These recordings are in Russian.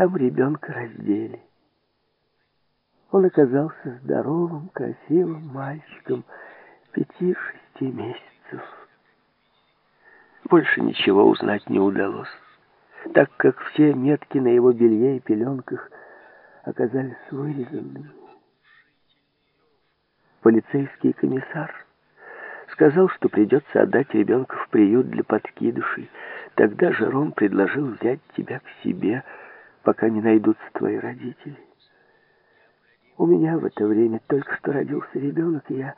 там ребенка раздели. Он оказался здоровым, красивым мальчиком пяти-шести месяцев. Больше ничего узнать не удалось, так как все метки на его белье и пеленках оказались вырезанными. Полицейский комиссар сказал, что придется отдать ребенка в приют для подкидышей. Тогда Жером предложил взять тебя к себе, пока не найдутся твои родители. У меня в это время только что родился ребенок, и я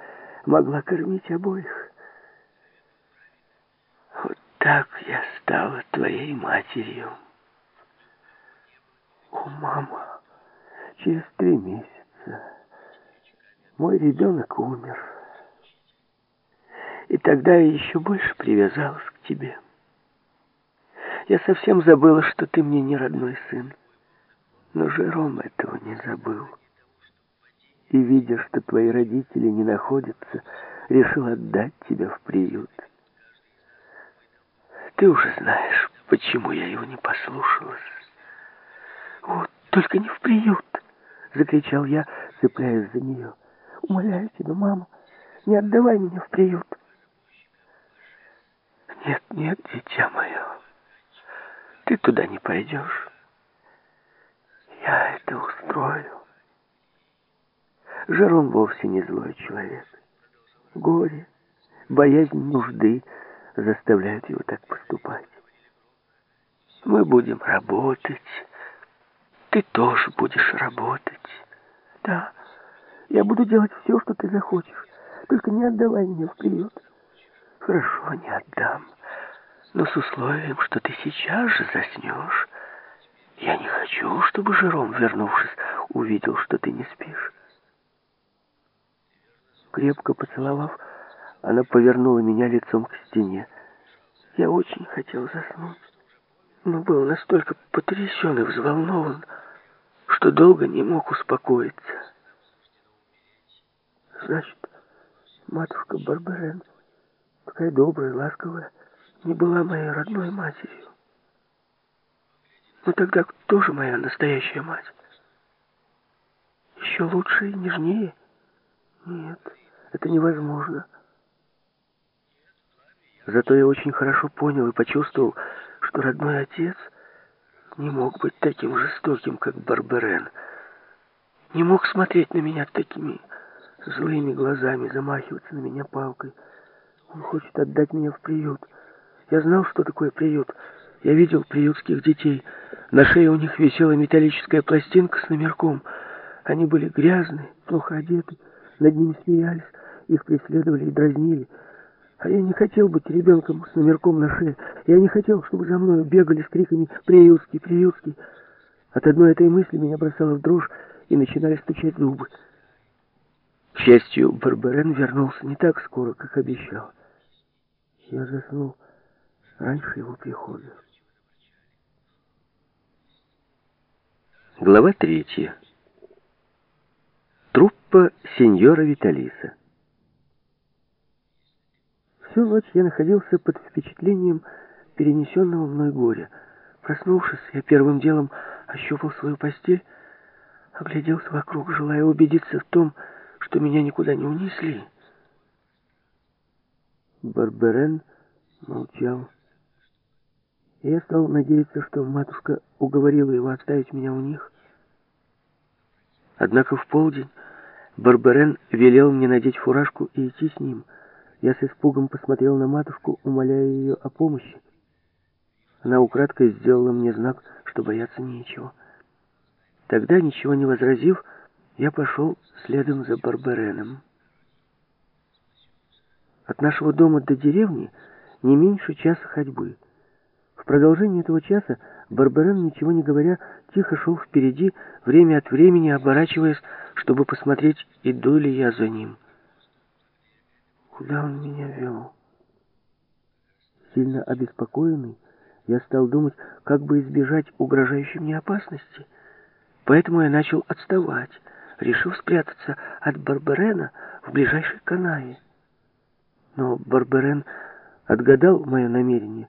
могла кормить обоих. Вот так я стала твоей матерью. О, мама, через три месяца мой ребенок умер. И тогда я еще больше привязалась к тебе. Я совсем забыла, что ты мне не родной сын. Но Жером этого не забыл и, видя, что твои родители не находятся, решил отдать тебя в приют. Ты уже знаешь, почему я его не послушалась. «Вот, только не в приют!» — закричал я, цепляясь за нее. «Умоляю тебя, мама, не отдавай меня в приют!» «Нет, нет, дитя мое, ты туда не пойдешь. Я это устрою». Жером вовсе не злой человек. Горе, боязнь нужды заставляют его так поступать. Мы будем работать. Ты тоже будешь работать. Да, я буду делать все, что ты захочешь. Только не отдавай меня в приют. Хорошо, не отдам. Но с условием, что ты сейчас же заснешь. Я не хочу, чтобы Жером, вернувшись, увидел, что ты не спишь. Крепко поцеловав, она повернула меня лицом к стене. Я очень хотел заснуть, но был настолько потрясен и взволнован, что долго не мог успокоиться. Значит, матушка Барбарен, такая добрая, ласковая, не была моей родной матерью. Но тогда кто же моя настоящая мать? Еще лучше и нежнее? Нет. Это невозможно. Зато я очень хорошо понял и почувствовал, что родной отец не мог быть таким жестоким, как Барберен. Не мог смотреть на меня такими злыми глазами, замахиваться на меня палкой. Он хочет отдать меня в приют. Я знал, что такое приют. Я видел приютских детей. На шее у них висела металлическая пластинка с номерком. Они были грязные, плохо одеты, над ними смеялись. Их преследовали и дразнили. А я не хотел быть ребенком с номерком на шее. Я не хотел, чтобы за мной бегали с криками «Приютский! Приютский!». От одной этой мысли меня бросало в дрожь, и начинали стучать зубы. К счастью, Барбарен вернулся не так скоро, как обещал. Я заснул раньше его прихода. Глава третья. Труппа сеньора Виталиса. Всю ночь я находился под впечатлением перенесенного мной горя. Проснувшись, я первым делом ощупал свою постель, огляделся вокруг, желая убедиться в том, что меня никуда не унесли. Барберен молчал. И я стал надеяться, что матушка уговорила его оставить меня у них. Однако в полдень Барберен велел мне надеть фуражку и идти с ним — я с испугом посмотрел на матушку, умоляя ее о помощи. Она украдкой сделала мне знак, что бояться нечего. Тогда, ничего не возразив, я пошел следом за Барбереном. От нашего дома до деревни не меньше часа ходьбы. В продолжении этого часа Барберен, ничего не говоря, тихо шел впереди, время от времени оборачиваясь, чтобы посмотреть, иду ли я за ним. Куда он меня вел? Сильно обеспокоенный, я стал думать, как бы избежать угрожающей мне опасности. Поэтому я начал отставать, решив спрятаться от Барберена в ближайшей канаве. Но Барберен отгадал мое намерение